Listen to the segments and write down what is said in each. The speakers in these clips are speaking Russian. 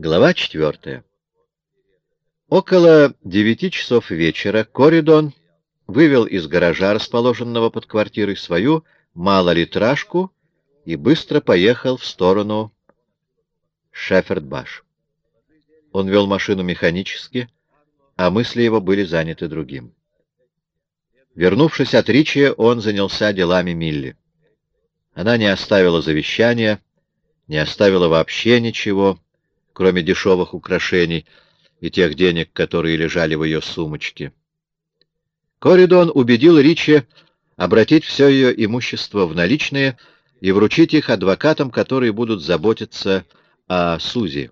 Глава четвертая. Около девяти часов вечера Коридон вывел из гаража, расположенного под квартирой, свою малолитражку и быстро поехал в сторону Шефердбаш. Он вел машину механически, а мысли его были заняты другим. Вернувшись от Ричи, он занялся делами Милли. Она не оставила завещания, не оставила вообще ничего, кроме дешевых украшений и тех денег, которые лежали в ее сумочке. Коридон убедил Ричи обратить все ее имущество в наличные и вручить их адвокатам, которые будут заботиться о Сузи.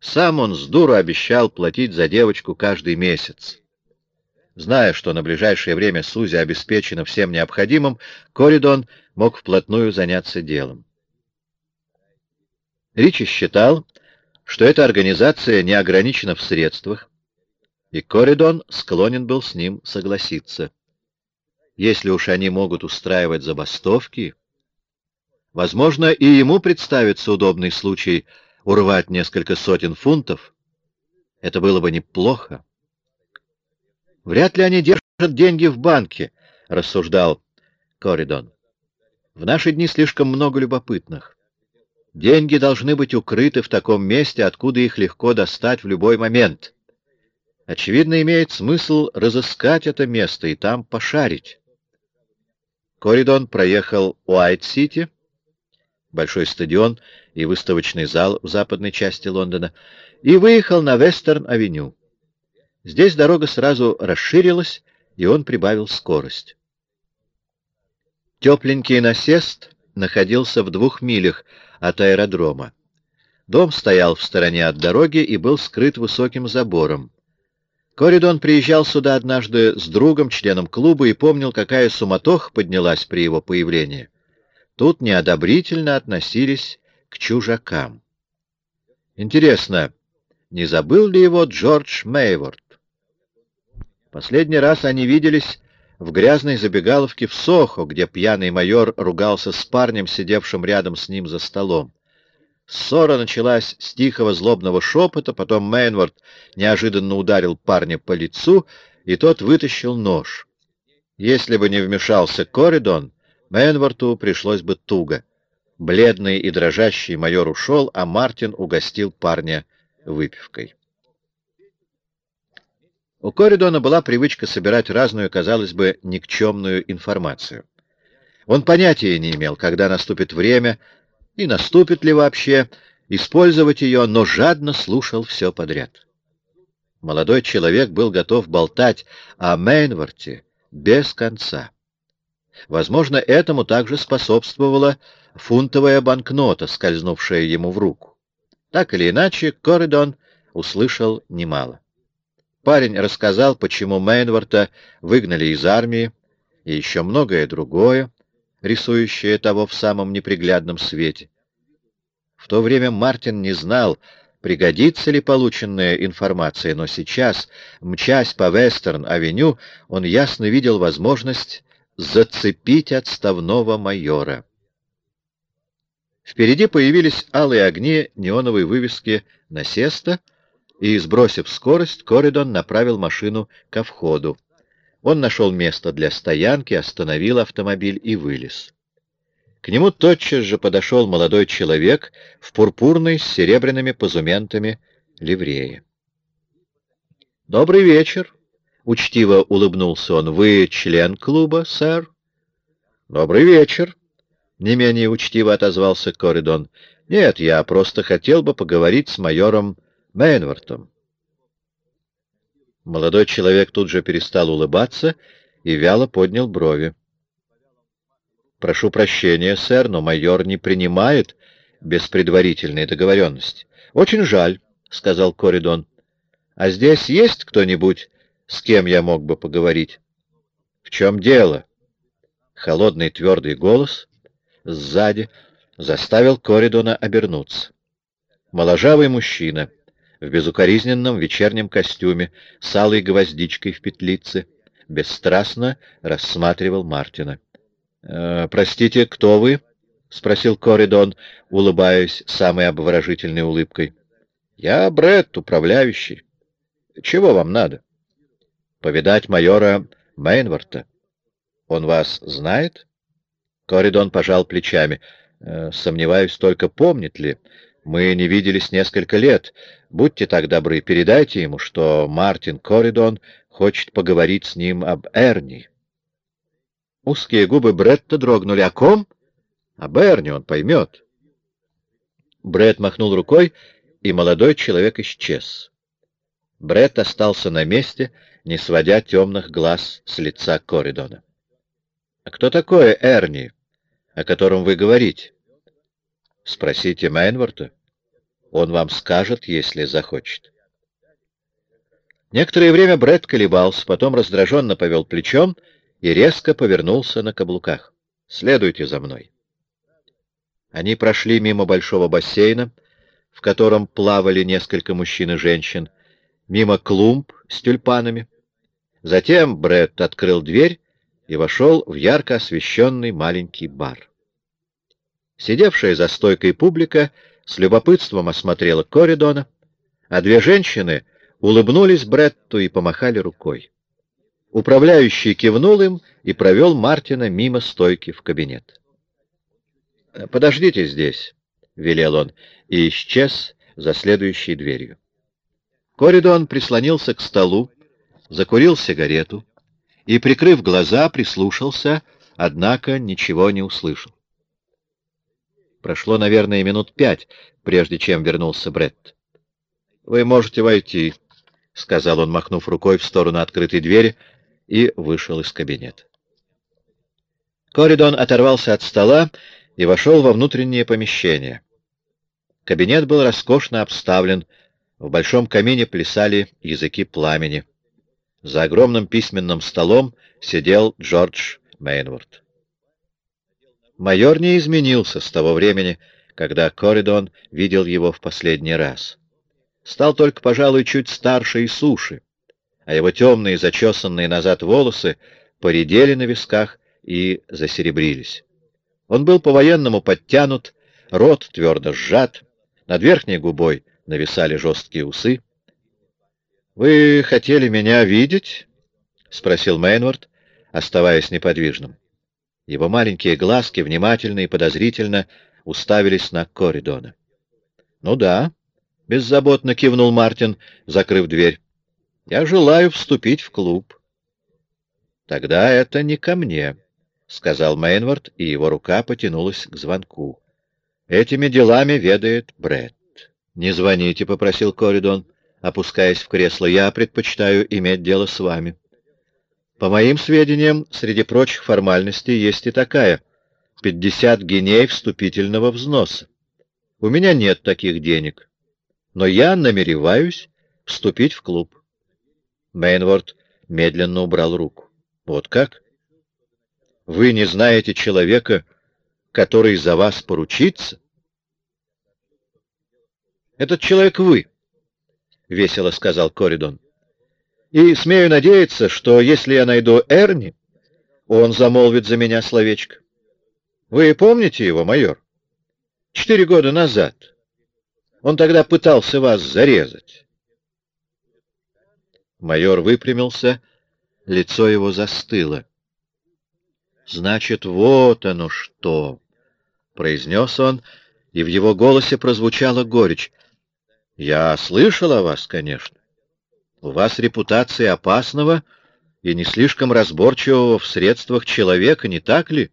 Сам он с дуру обещал платить за девочку каждый месяц. Зная, что на ближайшее время Сузи обеспечена всем необходимым, Коридон мог вплотную заняться делом. Ричи считал, что эта организация не ограничена в средствах, и Коридон склонен был с ним согласиться. Если уж они могут устраивать забастовки, возможно, и ему представится удобный случай урвать несколько сотен фунтов. Это было бы неплохо. Вряд ли они держат деньги в банке, — рассуждал Коридон. В наши дни слишком много любопытных. Деньги должны быть укрыты в таком месте, откуда их легко достать в любой момент. Очевидно, имеет смысл разыскать это место и там пошарить. Коридон проехал Уайт-Сити, большой стадион и выставочный зал в западной части Лондона, и выехал на Вестерн-авеню. Здесь дорога сразу расширилась, и он прибавил скорость. Тепленький насест находился в двух милях от аэродрома. Дом стоял в стороне от дороги и был скрыт высоким забором. Коридон приезжал сюда однажды с другом, членом клуба, и помнил, какая суматоха поднялась при его появлении. Тут неодобрительно относились к чужакам. Интересно, не забыл ли его Джордж Мейворд? Последний раз они виделись в грязной забегаловке в Сохо, где пьяный майор ругался с парнем, сидевшим рядом с ним за столом. Ссора началась с тихого злобного шепота, потом Мейнвард неожиданно ударил парня по лицу, и тот вытащил нож. Если бы не вмешался Коридон, Мейнварту пришлось бы туго. Бледный и дрожащий майор ушел, а Мартин угостил парня выпивкой. У Коридона была привычка собирать разную, казалось бы, никчемную информацию. Он понятия не имел, когда наступит время, и наступит ли вообще, использовать ее, но жадно слушал все подряд. Молодой человек был готов болтать о Мейнворте без конца. Возможно, этому также способствовала фунтовая банкнота, скользнувшая ему в руку. Так или иначе, Коридон услышал немало. Парень рассказал, почему Мейнворта выгнали из армии, и еще многое другое, рисующее того в самом неприглядном свете. В то время Мартин не знал, пригодится ли полученная информация, но сейчас, мчась по Вестерн-авеню, он ясно видел возможность зацепить отставного майора. Впереди появились алые огни неоновой вывески «Насеста», и, сбросив скорость, Коридон направил машину ко входу. Он нашел место для стоянки, остановил автомобиль и вылез. К нему тотчас же подошел молодой человек в пурпурной с серебряными позументами ливреи. «Добрый вечер!» — учтиво улыбнулся он. «Вы член клуба, сэр?» «Добрый вечер!» — не менее учтиво отозвался Коридон. «Нет, я просто хотел бы поговорить с майором Мейнвортом. Молодой человек тут же перестал улыбаться и вяло поднял брови. «Прошу прощения, сэр, но майор не принимает без предварительной договоренности. Очень жаль», — сказал Коридон. «А здесь есть кто-нибудь, с кем я мог бы поговорить?» «В чем дело?» Холодный твердый голос сзади заставил Коридона обернуться. Моложавый мужчина — в безукоризненном вечернем костюме с алой гвоздичкой в петлице, бесстрастно рассматривал Мартина. «Э, «Простите, кто вы?» — спросил Коридон, улыбаясь самой обворожительной улыбкой. Я Бретт, управляющий. Чего вам надо? Повидать майора Мейнворта. Он вас знает? Коридон пожал плечами. «Э, сомневаюсь, только помнит ли. Мы не виделись несколько лет. Будьте так добры, передайте ему, что Мартин Коридон хочет поговорить с ним об Эрни. Узкие губы Бретта дрогнули. О ком? Об Эрни он поймет. Бред махнул рукой, и молодой человек исчез. Бред остался на месте, не сводя темных глаз с лица Коридона. — А кто такой Эрни, о котором вы говорите? — Спросите Мейнворта. Он вам скажет, если захочет. Некоторое время Бред колебался, потом раздраженно повел плечом и резко повернулся на каблуках. «Следуйте за мной». Они прошли мимо большого бассейна, в котором плавали несколько мужчин и женщин, мимо клумб с тюльпанами. Затем Бред открыл дверь и вошел в ярко освещенный маленький бар. Сидевшая за стойкой публика с любопытством осмотрела Коридона, а две женщины улыбнулись Бретту и помахали рукой. Управляющий кивнул им и провел Мартина мимо стойки в кабинет. «Подождите здесь», — велел он, и исчез за следующей дверью. Коридон прислонился к столу, закурил сигарету и, прикрыв глаза, прислушался, однако ничего не услышал. Прошло, наверное, минут пять, прежде чем вернулся Бретт. «Вы можете войти», — сказал он, махнув рукой в сторону открытой двери, и вышел из кабинета. Коридон оторвался от стола и вошел во внутреннее помещение. Кабинет был роскошно обставлен, в большом камине плясали языки пламени. За огромным письменным столом сидел Джордж Мейнворд. Майор не изменился с того времени, когда Коридон видел его в последний раз стал только, пожалуй, чуть старше и суше, а его темные, зачесанные назад волосы поредели на висках и засеребрились. Он был по-военному подтянут, рот твердо сжат, над верхней губой нависали жесткие усы. — Вы хотели меня видеть? — спросил Мейнвард, оставаясь неподвижным. Его маленькие глазки внимательно и подозрительно уставились на Коридона. — Ну да, — беззаботно кивнул Мартин, закрыв дверь. — Я желаю вступить в клуб. — Тогда это не ко мне, — сказал Мейнвард, и его рука потянулась к звонку. — Этими делами ведает Бретт. — Не звоните, — попросил Коридон, опускаясь в кресло. — Я предпочитаю иметь дело с вами. По моим сведениям, среди прочих формальностей есть и такая — пятьдесят геней вступительного взноса. У меня нет таких денег но я намереваюсь вступить в клуб. Мейнворд медленно убрал руку. Вот как? Вы не знаете человека, который за вас поручится? Этот человек вы, — весело сказал Коридон. И смею надеяться, что если я найду Эрни, он замолвит за меня словечко. Вы помните его, майор? Четыре года назад он тогда пытался вас зарезать. Майор выпрямился, лицо его застыло. «Значит, вот оно что!» — произнес он, и в его голосе прозвучала горечь. «Я слышал о вас, конечно. У вас репутация опасного и не слишком разборчивого в средствах человека, не так ли?»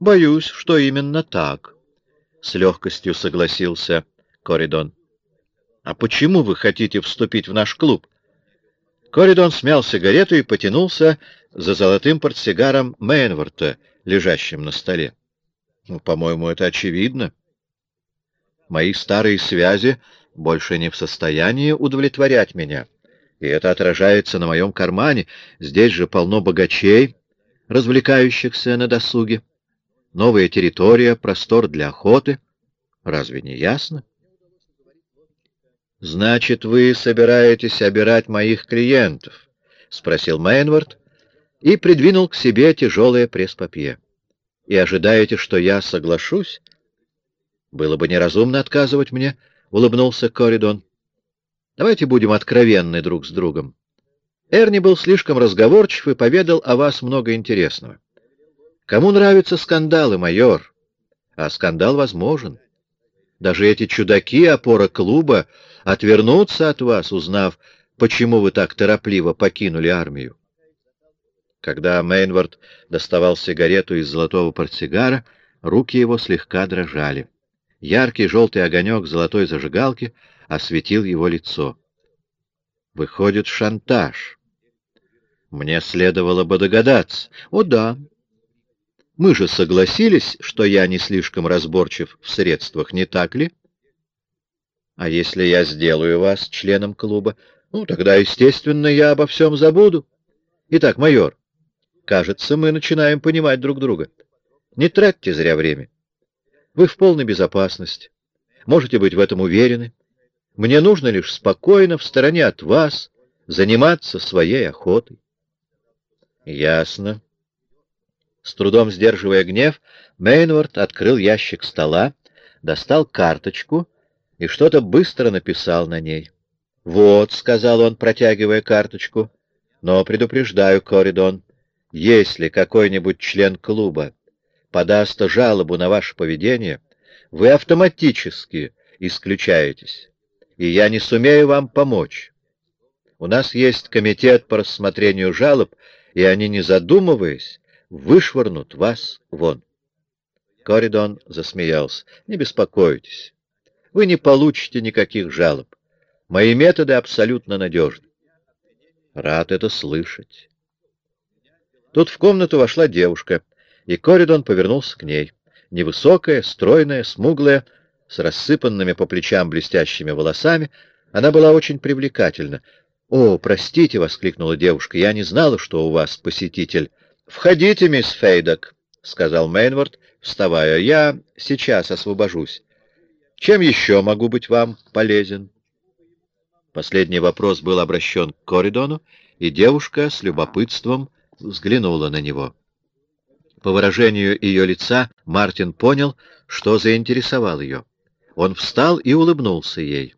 «Боюсь, что именно так», — с легкостью согласился Коридон. «А почему вы хотите вступить в наш клуб?» Коридон смял сигарету и потянулся за золотым портсигаром Мейнворта, лежащим на столе. Ну, по-моему, это очевидно. Мои старые связи больше не в состоянии удовлетворять меня, и это отражается на моем кармане. Здесь же полно богачей, развлекающихся на досуге. Новая территория, простор для охоты. Разве не ясно? «Значит, вы собираетесь обирать моих клиентов?» — спросил Мейнвард и придвинул к себе тяжелое пресс-папье. «И ожидаете, что я соглашусь? Было бы неразумно отказывать мне. — улыбнулся Коридон. «Давайте будем откровенны друг с другом. Эрни был слишком разговорчив и поведал о вас много интересного. Кому нравятся скандалы, майор? А скандал возможен. Даже эти чудаки, опора клуба, отвернутся от вас, узнав, почему вы так торопливо покинули армию. Когда Мейнвард доставал сигарету из золотого портсигара, руки его слегка дрожали. Яркий желтый огонек золотой зажигалки осветил его лицо. Выходит, шантаж. Мне следовало бы догадаться. О, да. Мы же согласились, что я не слишком разборчив в средствах, не так ли? А если я сделаю вас членом клуба, ну, тогда, естественно, я обо всем забуду. Итак, майор, кажется, мы начинаем понимать друг друга. Не тратьте зря время. Вы в полной безопасности. Можете быть в этом уверены. Мне нужно лишь спокойно, в стороне от вас, заниматься своей охотой. Ясно. С трудом сдерживая гнев, Мейнвард открыл ящик стола, достал карточку и что-то быстро написал на ней. «Вот», — сказал он, протягивая карточку, — «но предупреждаю, Коридон, если какой-нибудь член клуба подаст жалобу на ваше поведение, вы автоматически исключаетесь, и я не сумею вам помочь. У нас есть комитет по рассмотрению жалоб, и они, не задумываясь, вышвырнут вас вон. Коридон засмеялся. Не беспокойтесь. Вы не получите никаких жалоб. Мои методы абсолютно надежны. Рад это слышать. Тут в комнату вошла девушка — и Коридон повернулся к ней. Невысокая, стройная, смуглая, с рассыпанными по плечам блестящими волосами, она была очень привлекательна. «О, простите!» — воскликнула девушка. «Я не знала, что у вас посетитель». «Входите, мисс Фейдок», — сказал Мейнворд, вставая. «Я сейчас освобожусь. Чем еще могу быть вам полезен?» Последний вопрос был обращен к Коридону, и девушка с любопытством взглянула на него. По выражению ее лица Мартин понял, что заинтересовал ее. Он встал и улыбнулся ей.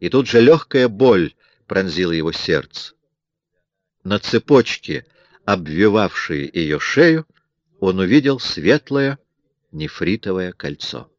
И тут же легкая боль пронзила его сердце. На цепочке, обвивавшей ее шею, он увидел светлое нефритовое кольцо.